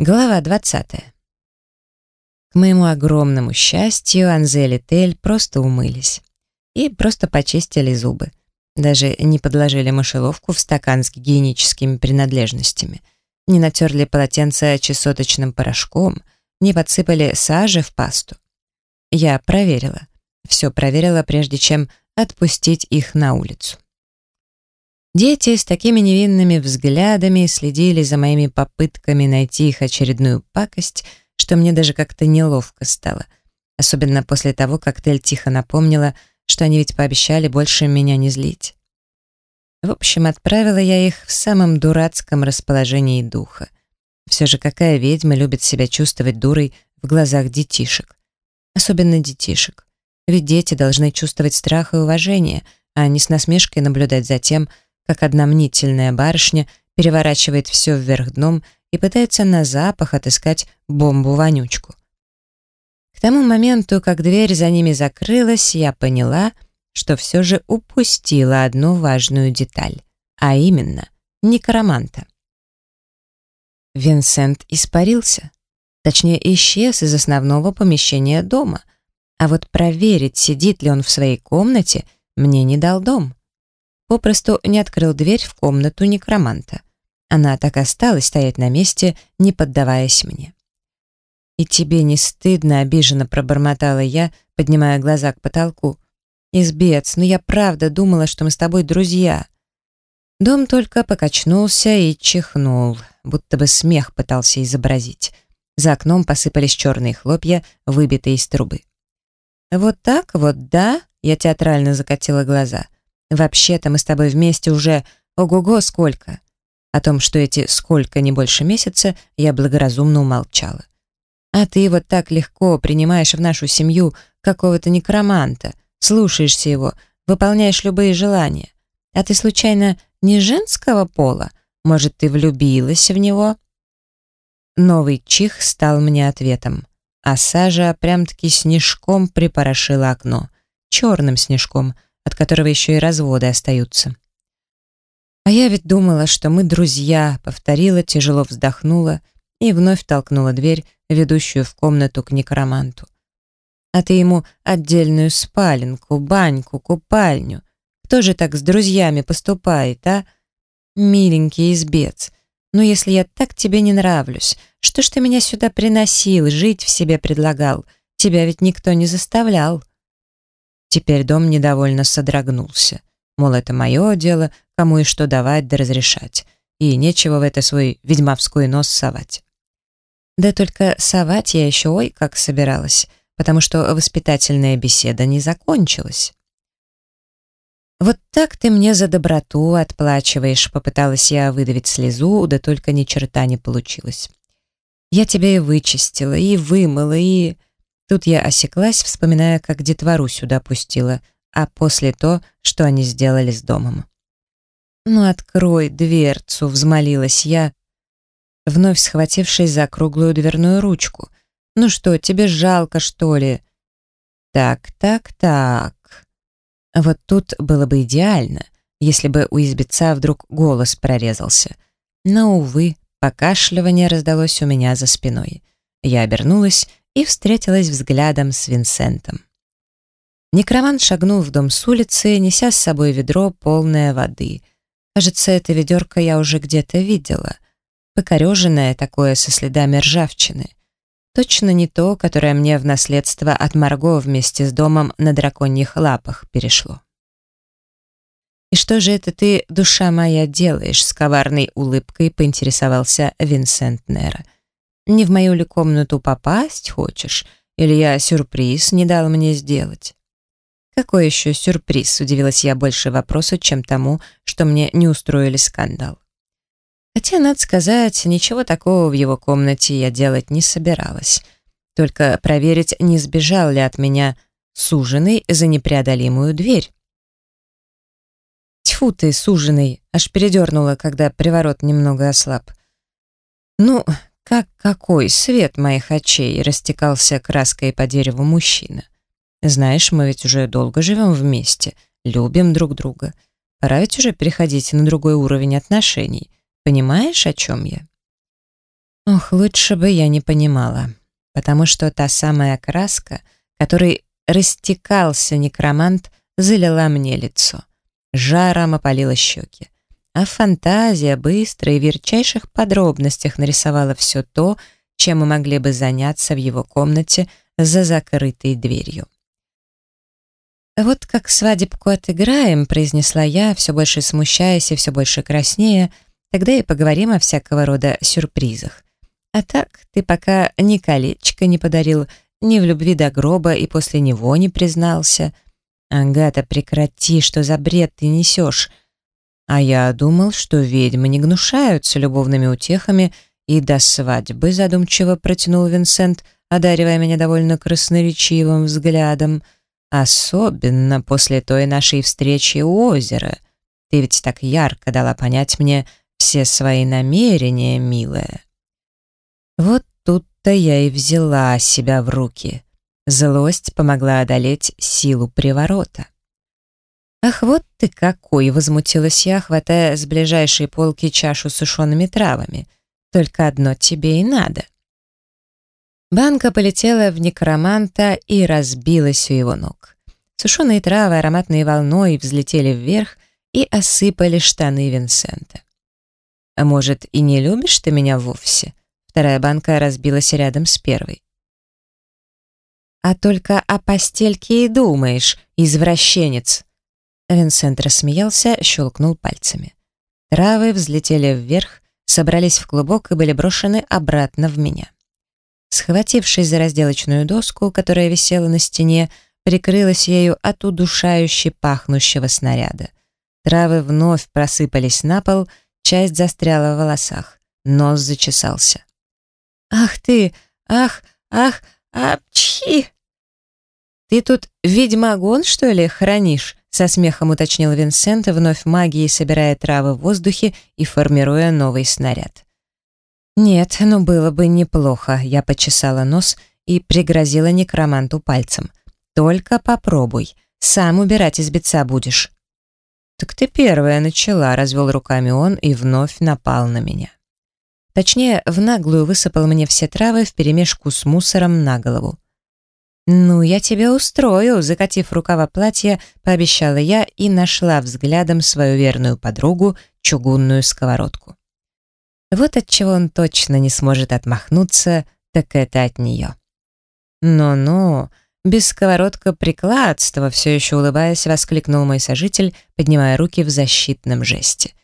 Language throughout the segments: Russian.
Глава 20. К моему огромному счастью, Анзель и Тель просто умылись. И просто почистили зубы. Даже не подложили мышеловку в стакан с гигиеническими принадлежностями. Не натерли полотенце чесоточным порошком, не подсыпали сажи в пасту. Я проверила. Все проверила, прежде чем отпустить их на улицу. Дети с такими невинными взглядами следили за моими попытками найти их очередную пакость, что мне даже как-то неловко стало. Особенно после того, как Тель тихо напомнила, что они ведь пообещали больше меня не злить. В общем, отправила я их в самом дурацком расположении духа. Все же какая ведьма любит себя чувствовать дурой в глазах детишек? Особенно детишек. Ведь дети должны чувствовать страх и уважение, а не с насмешкой наблюдать за тем, как одна мнительная барышня переворачивает все вверх дном и пытается на запах отыскать бомбу-вонючку. К тому моменту, как дверь за ними закрылась, я поняла, что все же упустила одну важную деталь, а именно некроманта. Винсент испарился, точнее исчез из основного помещения дома, а вот проверить, сидит ли он в своей комнате, мне не дал дом попросту не открыл дверь в комнату некроманта. Она так осталась стоять на месте, не поддаваясь мне. «И тебе не стыдно?» — обиженно пробормотала я, поднимая глаза к потолку. «Избец, но я правда думала, что мы с тобой друзья». Дом только покачнулся и чихнул, будто бы смех пытался изобразить. За окном посыпались черные хлопья, выбитые из трубы. «Вот так вот, да?» — я театрально закатила глаза — Вообще-то мы с тобой вместе уже ого-го сколько. О том, что эти сколько не больше месяца, я благоразумно умолчала. А ты вот так легко принимаешь в нашу семью какого-то некроманта, слушаешься его, выполняешь любые желания. А ты случайно не женского пола? Может, ты влюбилась в него? Новый чих стал мне ответом, а сажа прям-таки снежком припорошила окно. Черным снежком — от которого еще и разводы остаются. А я ведь думала, что мы друзья, повторила, тяжело вздохнула и вновь толкнула дверь, ведущую в комнату к некроманту. А ты ему отдельную спаленку, баньку, купальню. Кто же так с друзьями поступает, а? Миленький избец, ну если я так тебе не нравлюсь, что ж ты меня сюда приносил, жить в себе предлагал? Тебя ведь никто не заставлял. Теперь дом недовольно содрогнулся. Мол, это мое дело, кому и что давать да разрешать. И нечего в это свой ведьмовской нос совать. Да только совать я еще ой как собиралась, потому что воспитательная беседа не закончилась. «Вот так ты мне за доброту отплачиваешь», — попыталась я выдавить слезу, да только ни черта не получилось. «Я тебя и вычистила, и вымыла, и...» Тут я осеклась, вспоминая, как детвору сюда пустила, а после то, что они сделали с домом. «Ну, открой дверцу», — взмолилась я, вновь схватившись за круглую дверную ручку. «Ну что, тебе жалко, что ли?» «Так, так, так...» Вот тут было бы идеально, если бы у избеца вдруг голос прорезался. Но, увы, покашливание раздалось у меня за спиной. Я обернулась и встретилась взглядом с Винсентом. Некромант шагнул в дом с улицы, неся с собой ведро, полное воды. Кажется, это ведерко я уже где-то видела. Покореженное такое, со следами ржавчины. Точно не то, которое мне в наследство от Марго вместе с домом на драконьих лапах перешло. «И что же это ты, душа моя, делаешь?» С коварной улыбкой поинтересовался Винсент Нера. Не в мою ли комнату попасть хочешь? Или я сюрприз не дал мне сделать?» «Какой еще сюрприз?» — удивилась я больше вопросу, чем тому, что мне не устроили скандал. Хотя, надо сказать, ничего такого в его комнате я делать не собиралась. Только проверить, не сбежал ли от меня суженый за непреодолимую дверь. Тьфу ты, суженый, аж передернула, когда приворот немного ослаб. Ну, как какой свет моих очей растекался краской по дереву мужчина. Знаешь, мы ведь уже долго живем вместе, любим друг друга. Пора ведь уже переходить на другой уровень отношений. Понимаешь, о чем я? Ох, лучше бы я не понимала, потому что та самая краска, которой растекался некромант, залила мне лицо. Жаром опалила щеки. А фантазия быстро и в ярчайших подробностях нарисовала все то, чем мы могли бы заняться в его комнате за закрытой дверью. «Вот как свадебку отыграем», — произнесла я, все больше смущаясь и все больше краснея, «тогда и поговорим о всякого рода сюрпризах. А так, ты пока ни колечко не подарил, ни в любви до гроба и после него не признался. Агата, прекрати, что за бред ты несешь. А я думал, что ведьмы не гнушаются любовными утехами, и до свадьбы задумчиво протянул Винсент, одаривая меня довольно красноречивым взглядом. Особенно после той нашей встречи у озера. Ты ведь так ярко дала понять мне все свои намерения, милая. Вот тут-то я и взяла себя в руки. Злость помогла одолеть силу приворота. «Ах, вот ты какой!» — возмутилась я, хватая с ближайшей полки чашу с сушеными травами. «Только одно тебе и надо». Банка полетела в некроманта и разбилась у его ног. Сушеные травы ароматной волной взлетели вверх и осыпали штаны Винсента. «А может, и не любишь ты меня вовсе?» Вторая банка разбилась рядом с первой. «А только о постельке и думаешь, извращенец!» Винсент рассмеялся, щелкнул пальцами. Травы взлетели вверх, собрались в клубок и были брошены обратно в меня. Схватившись за разделочную доску, которая висела на стене, прикрылась ею от удушающе пахнущего снаряда. Травы вновь просыпались на пол, часть застряла в волосах, нос зачесался. «Ах ты! Ах! Ах! Апчхи!» «Ты тут ведьмагон, что ли, хранишь?» Со смехом уточнил Винсент, вновь магией собирая травы в воздухе и формируя новый снаряд. «Нет, но было бы неплохо», — я почесала нос и пригрозила некроманту пальцем. «Только попробуй, сам убирать из беца будешь». «Так ты первая начала», — развел руками он и вновь напал на меня. Точнее, в наглую высыпал мне все травы вперемешку с мусором на голову. «Ну, я тебя устрою», — закатив рукава платья, пообещала я и нашла взглядом свою верную подругу, чугунную сковородку. Вот от чего он точно не сможет отмахнуться, так это от нее. «Ну-ну, без сковородка прикладства», — все еще улыбаясь, воскликнул мой сожитель, поднимая руки в защитном жесте.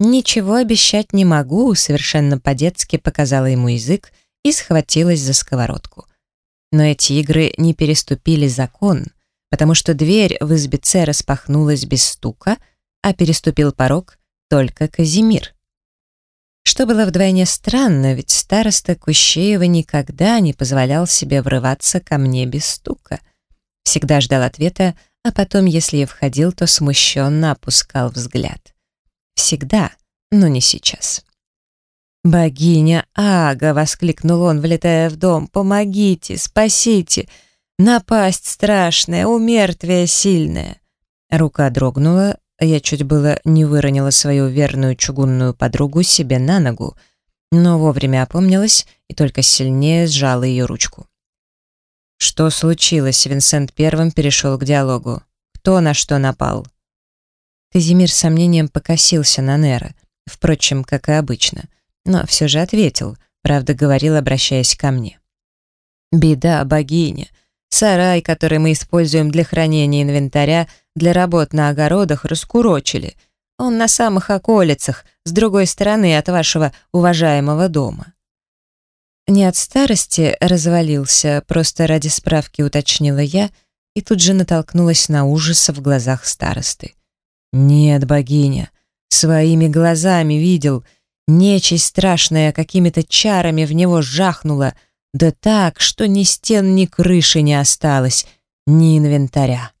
«Ничего обещать не могу», — совершенно по-детски показала ему язык и схватилась за сковородку. Но эти игры не переступили закон, потому что дверь в избице распахнулась без стука, а переступил порог только Казимир. Что было вдвойне странно, ведь староста Кущеева никогда не позволял себе врываться ко мне без стука. Всегда ждал ответа, а потом, если я входил, то смущенно опускал взгляд. Всегда, но не сейчас. «Богиня Ага!» — воскликнул он, влетая в дом. «Помогите! Спасите! Напасть страшная, умертвие сильное!» Рука дрогнула, я чуть было не выронила свою верную чугунную подругу себе на ногу, но вовремя опомнилась и только сильнее сжала ее ручку. «Что случилось?» — Винсент первым перешел к диалогу. «Кто на что напал?» Казимир с сомнением покосился на Нера, впрочем, как и обычно — но все же ответил, правда говорил, обращаясь ко мне. «Беда, богиня. Сарай, который мы используем для хранения инвентаря, для работ на огородах, раскурочили. Он на самых околицах, с другой стороны от вашего уважаемого дома». Не от старости развалился, просто ради справки уточнила я и тут же натолкнулась на ужас в глазах старосты. «Нет, богиня, своими глазами видел», Нечисть страшная какими-то чарами в него жахнула, да так, что ни стен, ни крыши не осталось, ни инвентаря.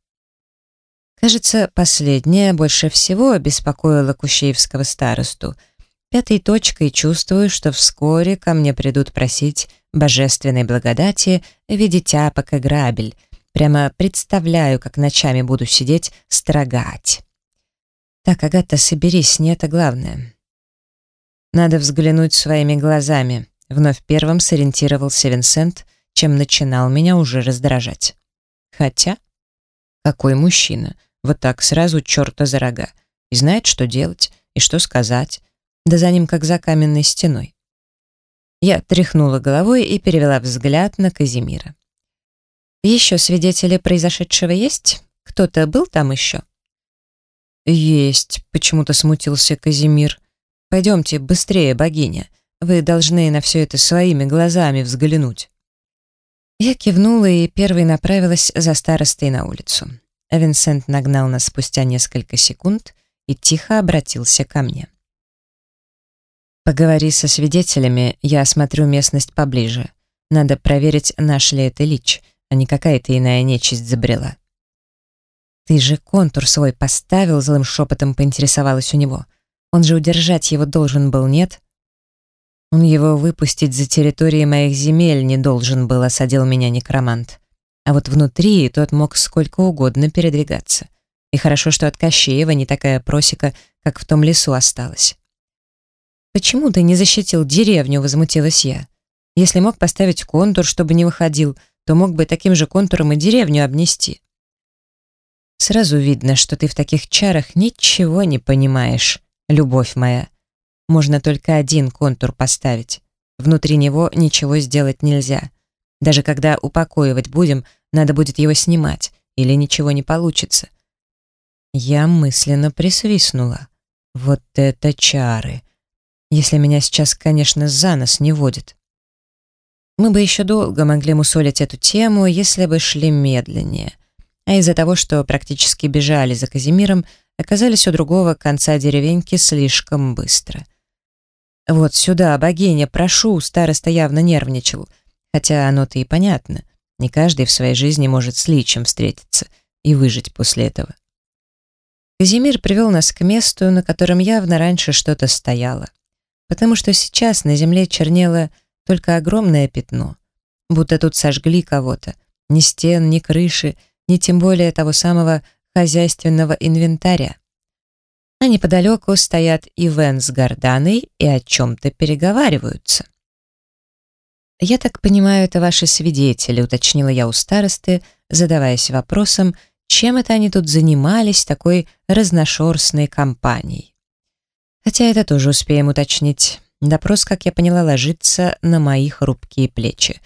Кажется, последнее больше всего беспокоило Кущеевского старосту. Пятой точкой чувствую, что вскоре ко мне придут просить божественной благодати в виде тяпок и грабель. Прямо представляю, как ночами буду сидеть, строгать. Так, Агата, соберись, не это главное. Надо взглянуть своими глазами. Вновь первым сориентировался Винсент, чем начинал меня уже раздражать. Хотя, какой мужчина, вот так сразу черта за рога, и знает, что делать, и что сказать, да за ним как за каменной стеной. Я тряхнула головой и перевела взгляд на Казимира. «Еще свидетели произошедшего есть? Кто-то был там еще?» «Есть», — почему-то смутился Казимир. «Пойдемте быстрее, богиня. Вы должны на все это своими глазами взглянуть». Я кивнула и первой направилась за старостой на улицу. Винсент нагнал нас спустя несколько секунд и тихо обратился ко мне. «Поговори со свидетелями, я осмотрю местность поближе. Надо проверить, наш ли это лич, а не какая-то иная нечисть забрела». «Ты же контур свой поставил?» — злым шепотом поинтересовалась у него. «Он же удержать его должен был, нет?» Он его выпустить за территории моих земель не должен был, осадил меня некромант. А вот внутри тот мог сколько угодно передвигаться. И хорошо, что от Кощеева не такая просека, как в том лесу осталась. «Почему ты не защитил деревню?» — возмутилась я. «Если мог поставить контур, чтобы не выходил, то мог бы таким же контуром и деревню обнести». «Сразу видно, что ты в таких чарах ничего не понимаешь, любовь моя», можно только один контур поставить. Внутри него ничего сделать нельзя. Даже когда упокоивать будем, надо будет его снимать, или ничего не получится. Я мысленно присвистнула. Вот это чары! Если меня сейчас, конечно, за нос не водит. Мы бы еще долго могли мусолить эту тему, если бы шли медленнее. А из-за того, что практически бежали за Казимиром, оказались у другого конца деревеньки слишком быстро. «Вот сюда, богиня, прошу!» Староста явно нервничал. Хотя оно-то и понятно. Не каждый в своей жизни может с личем встретиться и выжить после этого. Казимир привел нас к месту, на котором явно раньше что-то стояло. Потому что сейчас на земле чернело только огромное пятно. Будто тут сожгли кого-то. Ни стен, ни крыши, ни тем более того самого хозяйственного инвентаря а неподалеку стоят Ивен с Горданой и о чем-то переговариваются. «Я так понимаю, это ваши свидетели», — уточнила я у старосты, задаваясь вопросом, чем это они тут занимались такой разношерстной компанией. Хотя это тоже успеем уточнить. Допрос, как я поняла, ложится на мои хрупкие плечи.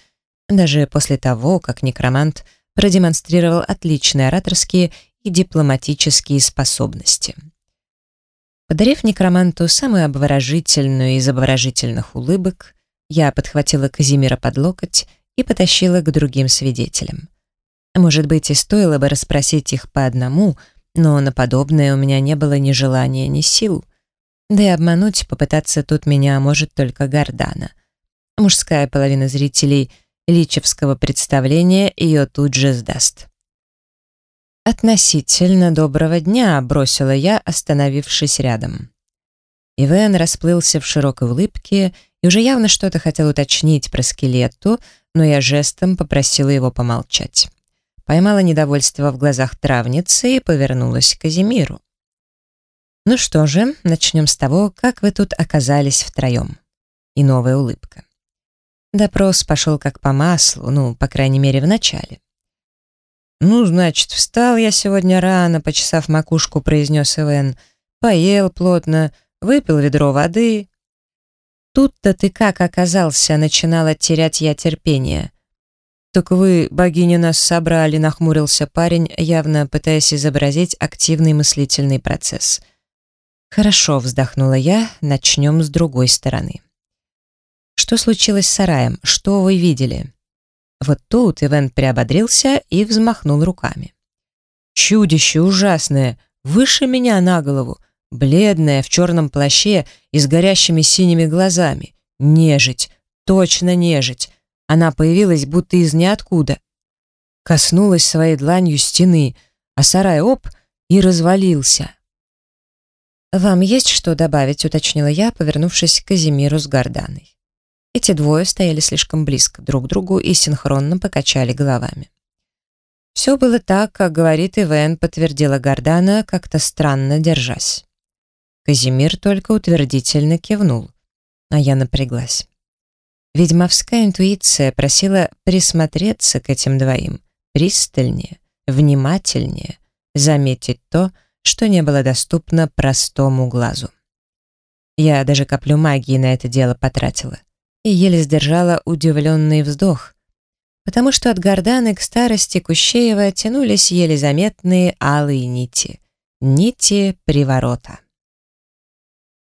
Даже после того, как некромант продемонстрировал отличные ораторские и дипломатические способности. Подарив некроманту самую обворожительную из обворожительных улыбок, я подхватила Казимира под локоть и потащила к другим свидетелям. Может быть, и стоило бы расспросить их по одному, но на подобное у меня не было ни желания, ни сил. Да и обмануть попытаться тут меня может только Гордана. Мужская половина зрителей личевского представления ее тут же сдаст. «Относительно доброго дня», — бросила я, остановившись рядом. Ивен расплылся в широкой улыбке и уже явно что-то хотел уточнить про скелету, но я жестом попросила его помолчать. Поймала недовольство в глазах травницы и повернулась к Казимиру. «Ну что же, начнем с того, как вы тут оказались втроем». И новая улыбка. Допрос пошел как по маслу, ну, по крайней мере, в начале. «Ну, значит, встал я сегодня рано, почесав макушку», — произнес Ивен. «Поел плотно, выпил ведро воды». «Тут-то ты как оказался?» — начинала терять я терпение. «Так вы, богиня, нас собрали», — нахмурился парень, явно пытаясь изобразить активный мыслительный процесс. «Хорошо», — вздохнула я, — «начнем с другой стороны». «Что случилось с сараем? Что вы видели?» Вот тут Ивен приободрился и взмахнул руками. Чудище ужасное, выше меня на голову, бледное, в черном плаще и с горящими синими глазами. Нежить, точно нежить. Она появилась будто из ниоткуда. Коснулась своей дланью стены, а сарай оп и развалился. «Вам есть что добавить?» — уточнила я, повернувшись к Казимиру с Горданой. Эти двое стояли слишком близко друг к другу и синхронно покачали головами. Все было так, как говорит Ивен, подтвердила Гордана, как-то странно держась. Казимир только утвердительно кивнул, а я напряглась. Ведьмовская интуиция просила присмотреться к этим двоим пристальнее, внимательнее, заметить то, что не было доступно простому глазу. Я даже каплю магии на это дело потратила и еле сдержала удивленный вздох, потому что от Горданы к старости Кущеева тянулись еле заметные алые нити, нити приворота.